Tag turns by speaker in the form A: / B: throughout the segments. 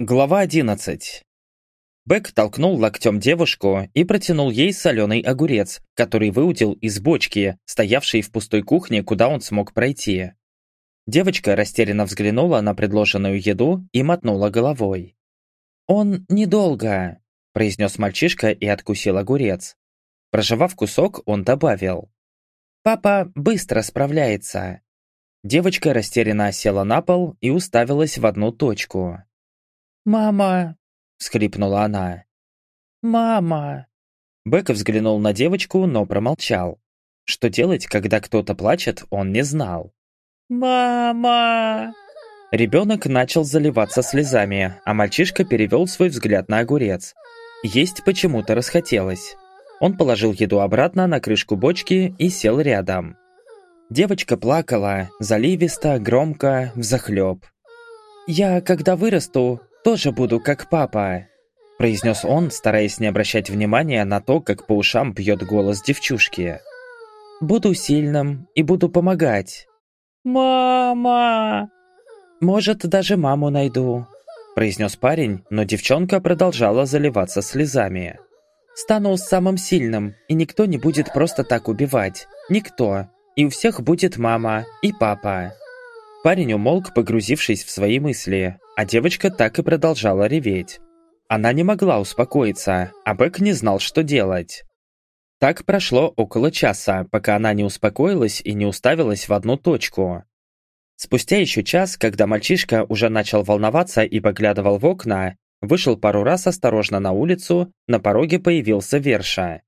A: Глава 11 Бэк толкнул локтем девушку и протянул ей соленый огурец, который выудил из бочки, стоявшей в пустой кухне, куда он смог пройти. Девочка растерянно взглянула на предложенную еду и мотнула головой. «Он недолго», – произнес мальчишка и откусил огурец. Прожевав кусок, он добавил. «Папа быстро справляется». Девочка растерянно села на пол и уставилась в одну точку. «Мама!» – всхлипнула она. «Мама!» Бек взглянул на девочку, но промолчал. Что делать, когда кто-то плачет, он не знал. «Мама!» Ребенок начал заливаться слезами, а мальчишка перевел свой взгляд на огурец. Есть почему-то расхотелось. Он положил еду обратно на крышку бочки и сел рядом. Девочка плакала, заливисто, громко, взахлеб. «Я, когда вырасту, тоже буду как папа», – произнес он, стараясь не обращать внимания на то, как по ушам бьет голос девчушки. «Буду сильным и буду помогать». «Мама!» «Может, даже маму найду», – произнес парень, но девчонка продолжала заливаться слезами. «Стану самым сильным, и никто не будет просто так убивать. Никто. И у всех будет мама и папа». Парень умолк, погрузившись в свои мысли, а девочка так и продолжала реветь. Она не могла успокоиться, а Бэк не знал, что делать. Так прошло около часа, пока она не успокоилась и не уставилась в одну точку. Спустя еще час, когда мальчишка уже начал волноваться и поглядывал в окна, вышел пару раз осторожно на улицу, на пороге появился Верша.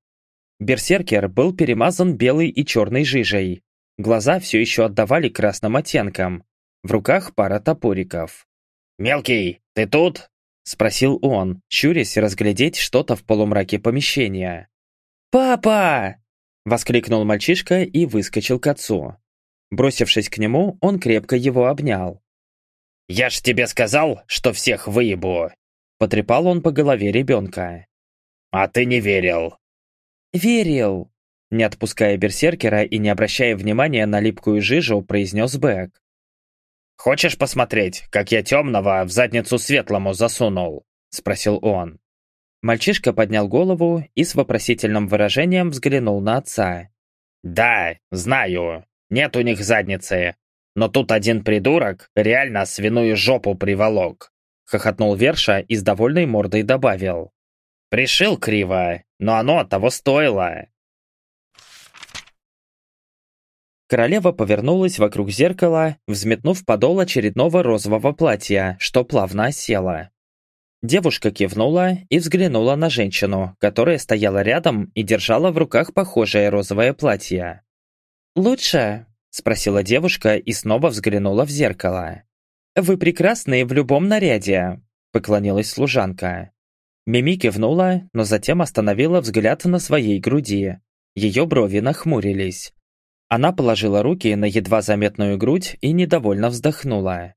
A: Берсеркер был перемазан белой и черной жижей. Глаза все еще отдавали красным оттенкам. В руках пара топориков.
B: «Мелкий, ты тут?»
A: – спросил он, щурясь разглядеть что-то в полумраке помещения. «Папа!» – воскликнул мальчишка и выскочил к отцу. Бросившись к нему, он крепко его обнял.
B: «Я ж тебе сказал, что всех выебу!»
A: Потрепал он по голове ребенка.
B: «А ты не верил!»
A: «Верил!» Не отпуская берсеркера и не обращая внимания на липкую жижу, произнес Бэк.
B: «Хочешь посмотреть, как я темного в задницу светлому засунул?» – спросил он.
A: Мальчишка поднял голову и с вопросительным выражением взглянул на отца.
B: «Да, знаю. Нет у них задницы. Но тут один придурок реально свиную жопу приволок», – хохотнул Верша и с довольной мордой добавил. «Пришил криво, но оно того стоило».
A: Королева повернулась вокруг зеркала, взметнув подол очередного розового платья, что плавно осело. Девушка кивнула и взглянула на женщину, которая стояла рядом и держала в руках похожее розовое платье. «Лучше?» – спросила девушка и снова взглянула в зеркало. «Вы прекрасные в любом наряде», – поклонилась служанка. Мими кивнула, но затем остановила взгляд на своей груди. Ее брови нахмурились. Она положила руки на едва заметную грудь и недовольно вздохнула.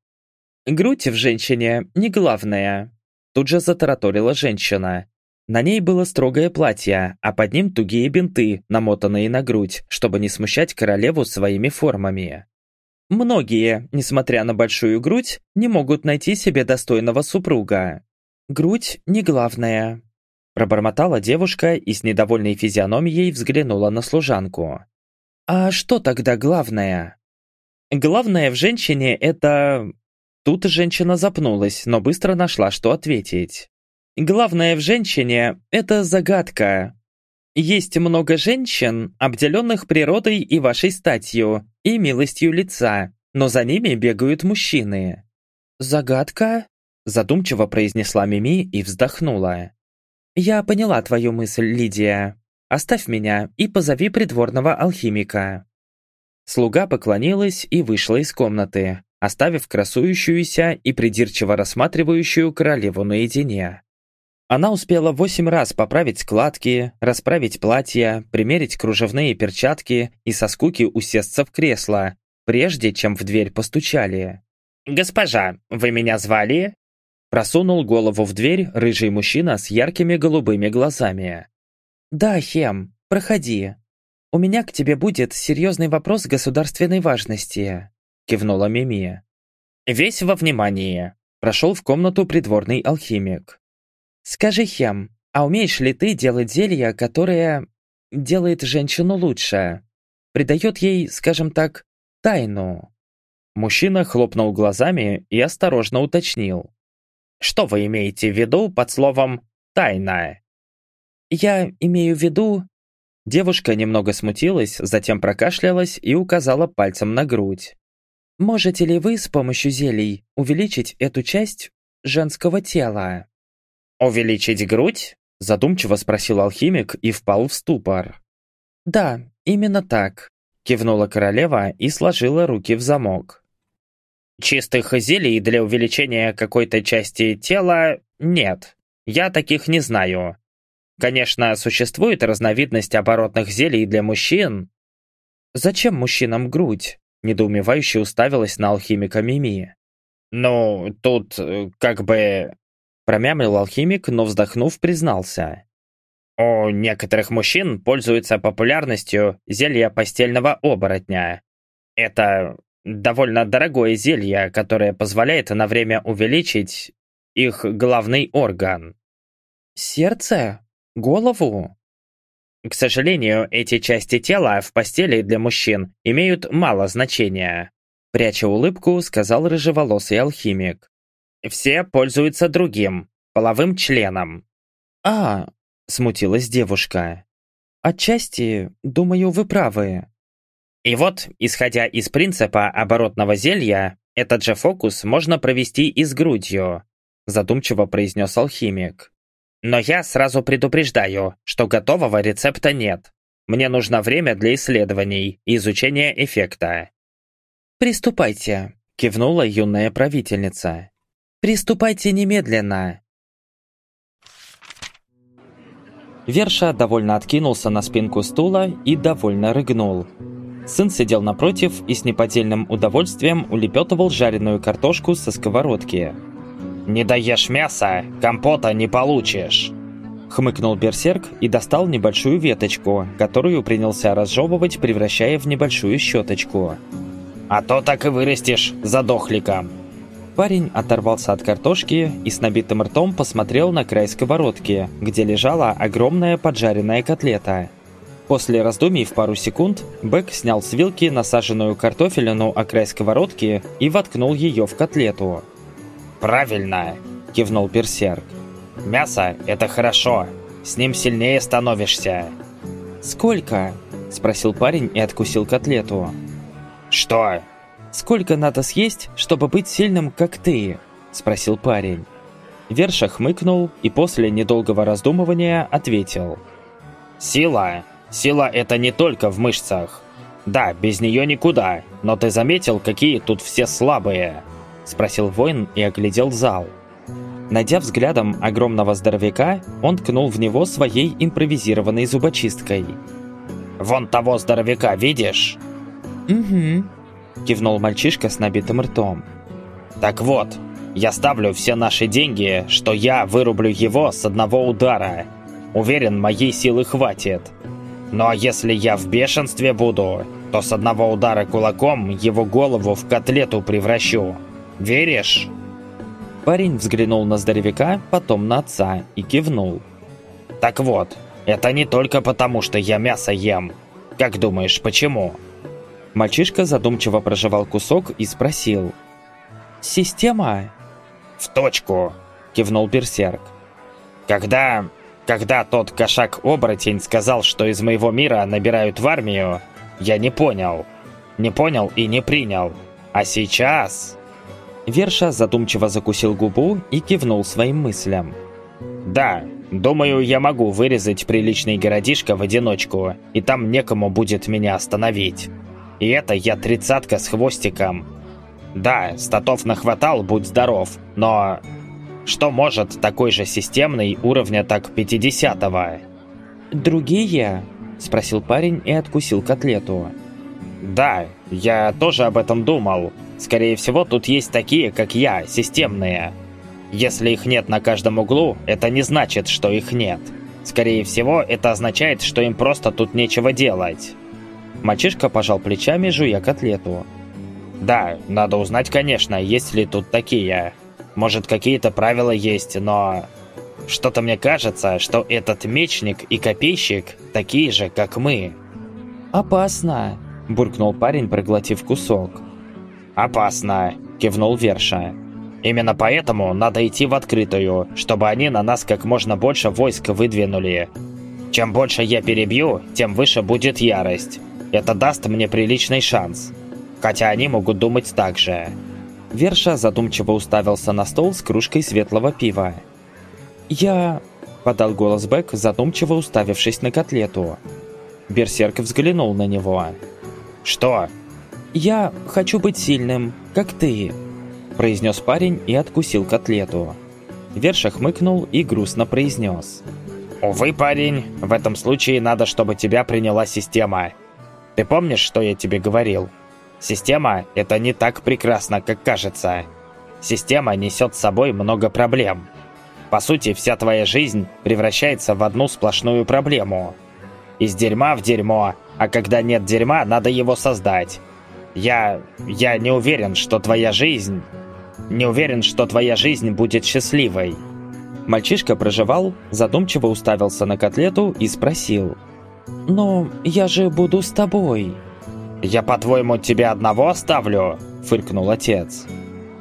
A: «Грудь в женщине не главное», – тут же затараторила женщина. На ней было строгое платье, а под ним тугие бинты, намотанные на грудь, чтобы не смущать королеву своими формами. Многие, несмотря на большую грудь, не могут найти себе достойного супруга. Грудь не главное. Пробормотала девушка и с недовольной физиономией взглянула на служанку. А что тогда главное? Главное в женщине это... Тут женщина запнулась, но быстро нашла, что ответить. Главное в женщине – это загадка. Есть много женщин, обделенных природой и вашей статью, и милостью лица, но за ними бегают мужчины. «Загадка?» – задумчиво произнесла Мими и вздохнула. «Я поняла твою мысль, Лидия. Оставь меня и позови придворного алхимика». Слуга поклонилась и вышла из комнаты, оставив красующуюся и придирчиво рассматривающую королеву наедине. Она успела восемь раз поправить складки, расправить платья, примерить кружевные перчатки и со скуки усесться в кресло, прежде чем в дверь постучали.
B: «Госпожа, вы меня звали?»
A: Просунул голову в дверь рыжий мужчина с яркими голубыми глазами. «Да, Хем, проходи. У меня к тебе будет серьезный вопрос государственной важности», кивнула Мими.
B: «Весь во внимании»,
A: Прошел в комнату придворный алхимик. «Скажи, Хем, а умеешь ли ты делать зелья, которое делает женщину лучше? Придает ей, скажем так, тайну?»
B: Мужчина хлопнул глазами и осторожно уточнил. «Что вы имеете в виду под словом «тайна»?»
A: «Я имею в виду...» Девушка немного смутилась, затем прокашлялась и указала пальцем на грудь. «Можете ли вы с помощью зелий увеличить эту часть женского тела?»
B: «Увеличить грудь?» Задумчиво спросил алхимик и впал в ступор.
A: «Да, именно так», кивнула королева и сложила руки в замок.
B: «Чистых зелий для увеличения какой-то части тела нет. Я таких не знаю. Конечно, существует разновидность оборотных зелий для мужчин».
A: «Зачем мужчинам грудь?» недоумевающе уставилась на алхимика Мими.
B: «Ну, тут э, как бы
A: Промямлил алхимик, но вздохнув, признался.
B: У некоторых мужчин пользуется популярностью зелье постельного оборотня. Это довольно дорогое зелье, которое позволяет на время увеличить их главный орган.
A: Сердце? Голову?
B: К сожалению, эти части тела в постели для мужчин имеют мало значения.
A: Пряча улыбку, сказал рыжеволосый алхимик.
B: Все пользуются другим, половым членом.
A: А, смутилась девушка. Отчасти, думаю, вы правы.
B: И вот, исходя из принципа оборотного зелья, этот же фокус можно провести и с грудью, задумчиво произнес алхимик. Но я сразу предупреждаю, что готового рецепта нет. Мне нужно время для исследований и изучения эффекта.
A: «Приступайте», — кивнула юная правительница. Приступайте немедленно!» Верша довольно откинулся на спинку стула и довольно рыгнул. Сын сидел напротив и с неподдельным удовольствием улепетывал жареную картошку со сковородки.
B: «Не доешь мяса, компота не получишь!»
A: Хмыкнул берсерк и достал небольшую веточку, которую принялся разжевывать, превращая в небольшую щеточку.
B: «А то так и вырастешь задохликом!»
A: Парень оторвался от картошки и с набитым ртом посмотрел на край сковородки, где лежала огромная поджаренная котлета. После раздумий в пару секунд Бэк снял с вилки насаженную картофелину о край сковородки и воткнул ее в котлету.
B: «Правильно!» – кивнул Берсерк. «Мясо – это хорошо, с ним сильнее становишься».
A: «Сколько?» – спросил парень и откусил котлету.
B: «Что?»
A: «Сколько надо съесть, чтобы быть сильным, как ты?» – спросил парень. Верша хмыкнул и после недолгого раздумывания ответил.
B: «Сила. Сила – это не только в мышцах. Да, без нее никуда, но ты заметил, какие тут все слабые?» – спросил воин и оглядел зал.
A: Найдя взглядом огромного здоровяка, он ткнул в него своей импровизированной зубочисткой.
B: «Вон того здоровяка видишь?»
A: «Угу», Кивнул мальчишка с набитым ртом.
B: «Так вот, я ставлю все наши деньги, что я вырублю его с одного удара. Уверен, моей силы хватит. Ну а если я в бешенстве буду, то с одного удара кулаком его голову в котлету превращу. Веришь?»
A: Парень взглянул на здоровяка, потом на отца и кивнул.
B: «Так вот, это не только потому, что я мясо ем. Как думаешь, почему?»
A: Мальчишка задумчиво прожевал кусок и спросил. «Система?»
B: «В точку!» – кивнул Берсерк. «Когда... когда тот кошак-оборотень сказал, что из моего мира набирают в армию, я не понял. Не понял и не принял. А сейчас...»
A: Верша задумчиво закусил губу и кивнул своим мыслям.
B: «Да, думаю, я могу вырезать приличный городишко в одиночку, и там некому будет меня остановить». И это я тридцатка с хвостиком. Да, статов нахватал, будь здоров, но... Что может такой же системный уровня так 50-го?
A: «Другие?» – спросил парень и откусил котлету.
B: «Да, я тоже об этом думал. Скорее всего, тут есть такие, как я, системные. Если их нет на каждом углу, это не значит, что их нет. Скорее всего, это означает, что им просто тут нечего делать».
A: Мальчишка пожал плечами, жуя котлету.
B: «Да, надо узнать, конечно, есть ли тут такие. может какие-то правила есть, но... Что-то мне кажется, что этот мечник и копейщик такие же, как мы.
A: «Опасно!» – буркнул парень, проглотив кусок.
B: «Опасно!» – кивнул Верша. «Именно поэтому надо идти в открытую, чтобы они на нас как можно больше войск выдвинули. Чем больше я перебью, тем выше будет ярость. Это даст мне приличный шанс. Хотя они могут думать так же».
A: Верша задумчиво уставился на стол с кружкой светлого пива. «Я...» – подал голос Бэк, задумчиво уставившись на котлету. Берсерк взглянул на него.
B: «Что?»
A: «Я хочу быть сильным, как ты», – произнес парень и откусил котлету. Верша хмыкнул и грустно произнес.
B: «Увы, парень, в этом случае надо, чтобы тебя приняла система. Ты помнишь, что я тебе говорил? Система – это не так прекрасно, как кажется. Система несет с собой много проблем. По сути, вся твоя жизнь превращается в одну сплошную проблему. Из дерьма в дерьмо, а когда нет дерьма, надо его создать. Я... я не уверен, что твоя жизнь... Не уверен, что твоя жизнь будет счастливой.
A: Мальчишка проживал, задумчиво уставился на котлету и спросил. «Но я же буду с тобой».
B: «Я, по-твоему, тебя одного оставлю?» – фыркнул отец.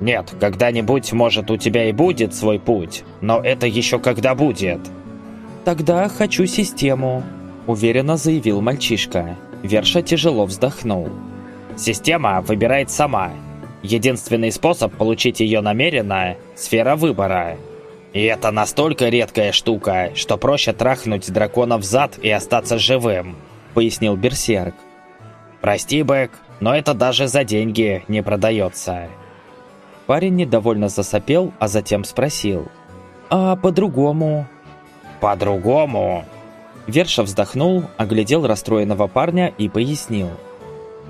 B: «Нет, когда-нибудь, может, у тебя и будет свой путь, но это еще когда будет».
A: «Тогда хочу систему», – уверенно заявил мальчишка. Верша тяжело вздохнул.
B: «Система выбирает сама. Единственный способ получить ее намеренно – сфера выбора. И это настолько редкая штука, что проще трахнуть дракона в зад и остаться живым», – пояснил Берсерк. «Прости, Бэк, но это даже за деньги не продается».
A: Парень недовольно засопел, а затем спросил. «А по-другому?»
B: «По-другому?»
A: Верша вздохнул, оглядел расстроенного парня и пояснил.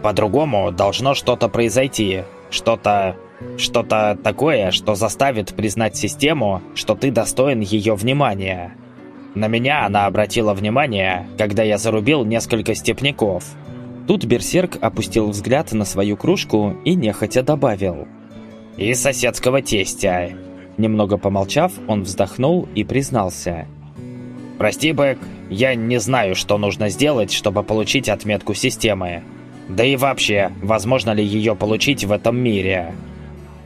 B: «По-другому должно что-то произойти. Что-то... что-то такое, что заставит признать систему, что ты достоин ее внимания. На меня она обратила внимание, когда я зарубил несколько степняков».
A: Тут Берсерк опустил взгляд на свою кружку и нехотя добавил.
B: «И соседского тестя».
A: Немного помолчав, он вздохнул и признался.
B: «Прости, Бэк, я не знаю, что нужно сделать, чтобы получить отметку системы. Да и вообще, возможно ли ее получить в этом мире?»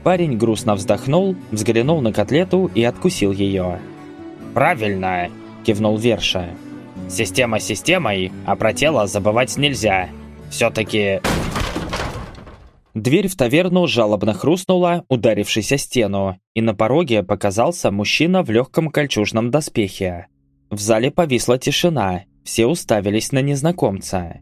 A: Парень грустно вздохнул, взглянул на котлету и откусил ее.
B: «Правильно!» – кивнул Верша. «Система системой, а про тело забывать нельзя. Все-таки...»
A: Дверь в таверну жалобно хрустнула, ударившись о стену, и на пороге показался мужчина в легком кольчужном доспехе. В зале повисла тишина, все уставились на незнакомца.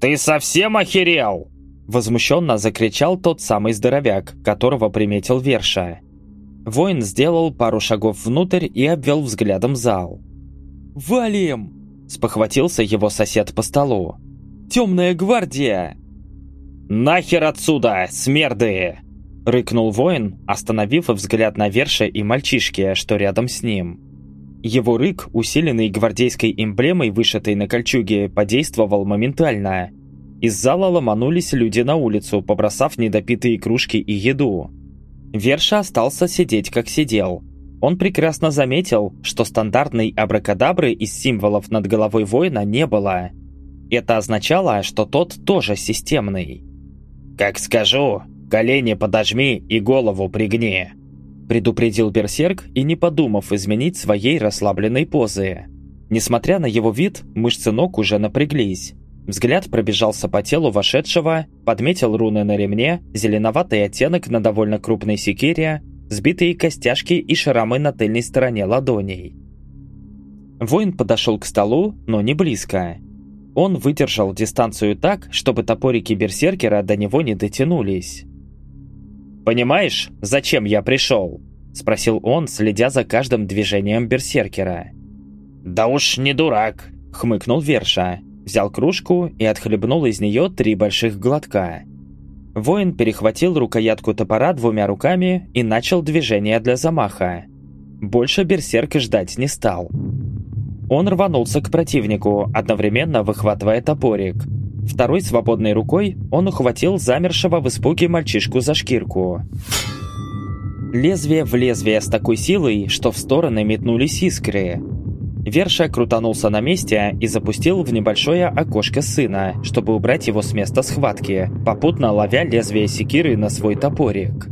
B: «Ты совсем охерел?»
A: Возмущенно закричал тот самый здоровяк, которого приметил Верша. Воин сделал пару шагов внутрь и обвел взглядом зал. «Валим!» – спохватился его сосед по столу. «Темная гвардия!»
B: «Нахер отсюда, смерды!» – рыкнул воин, остановив взгляд на Верша и мальчишки, что рядом с ним.
A: Его рык, усиленный гвардейской эмблемой, вышитой на кольчуге, подействовал моментально. Из зала ломанулись люди на улицу, побросав недопитые кружки и еду. Верша остался сидеть, как сидел. Он прекрасно заметил, что стандартной абракадабры из символов над головой воина не было. Это означало, что тот тоже системный.
B: «Как скажу, колени подожми и голову пригни»,
A: предупредил Берсерк и не подумав изменить своей расслабленной позы. Несмотря на его вид, мышцы ног уже напряглись. Взгляд пробежался по телу вошедшего, подметил руны на ремне, зеленоватый оттенок на довольно крупной секире, сбитые костяшки и шрамы на тыльной стороне ладоней. Воин подошел к столу, но не близко. Он выдержал дистанцию так, чтобы топорики берсеркера до него не дотянулись.
B: «Понимаешь, зачем я пришел?» – спросил он, следя за каждым движением берсеркера.
A: «Да уж не дурак», – хмыкнул Верша. Взял кружку и отхлебнул из нее три больших глотка. Воин перехватил рукоятку топора двумя руками и начал движение для замаха. Больше берсерк ждать не стал. Он рванулся к противнику, одновременно выхватывая топорик. Второй свободной рукой он ухватил замершего в испуге мальчишку за шкирку. Лезвие в лезвие с такой силой, что в стороны метнулись искры. Верша крутанулся на месте и запустил в небольшое окошко сына, чтобы убрать его с места схватки, попутно ловя лезвие секиры на свой топорик.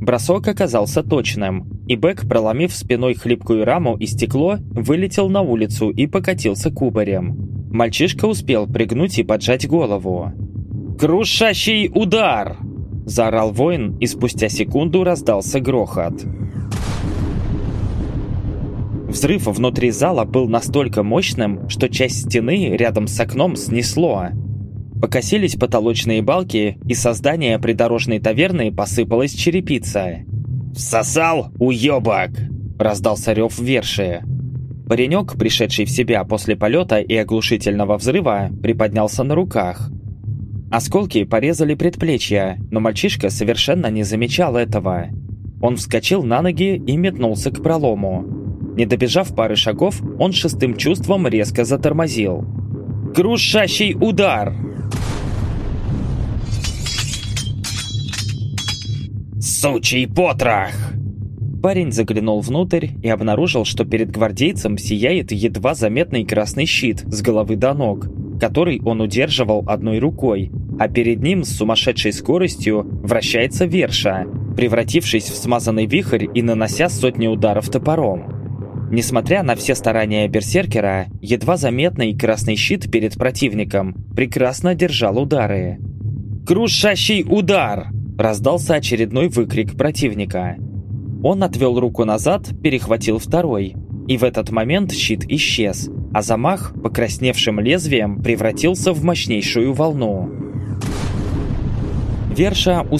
A: Бросок оказался точным, и Бэк, проломив спиной хлипкую раму и стекло, вылетел на улицу и покатился кубарем. Мальчишка успел пригнуть и поджать голову. «Крушащий удар!» – заорал воин, и спустя секунду раздался грохот. Взрыв внутри зала был настолько мощным, что часть стены рядом с окном снесло. Покосились потолочные балки, и со здания придорожной таверны посыпалась черепица. «Всосал, уёбок!» – раздался рев верши. Паренек, пришедший в себя после полета и оглушительного взрыва, приподнялся на руках. Осколки порезали предплечья, но мальчишка совершенно не замечал этого. Он вскочил на ноги и метнулся к пролому. Не добежав пары шагов, он шестым чувством резко затормозил. «Крушащий удар!» «Сучий потрох!» Парень заглянул внутрь и обнаружил, что перед гвардейцем сияет едва заметный красный щит с головы до ног, который он удерживал одной рукой, а перед ним с сумасшедшей скоростью вращается верша, превратившись в смазанный вихрь и нанося сотни ударов топором. Несмотря на все старания берсеркера, едва заметный красный щит перед противником прекрасно держал удары. «Крушащий удар!» – раздался очередной выкрик противника. Он отвел руку назад, перехватил второй, и в этот момент щит исчез, а замах покрасневшим лезвием превратился в мощнейшую волну. Верша успел